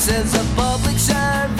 says a public service.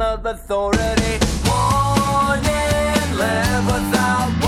of authority. warning. live without.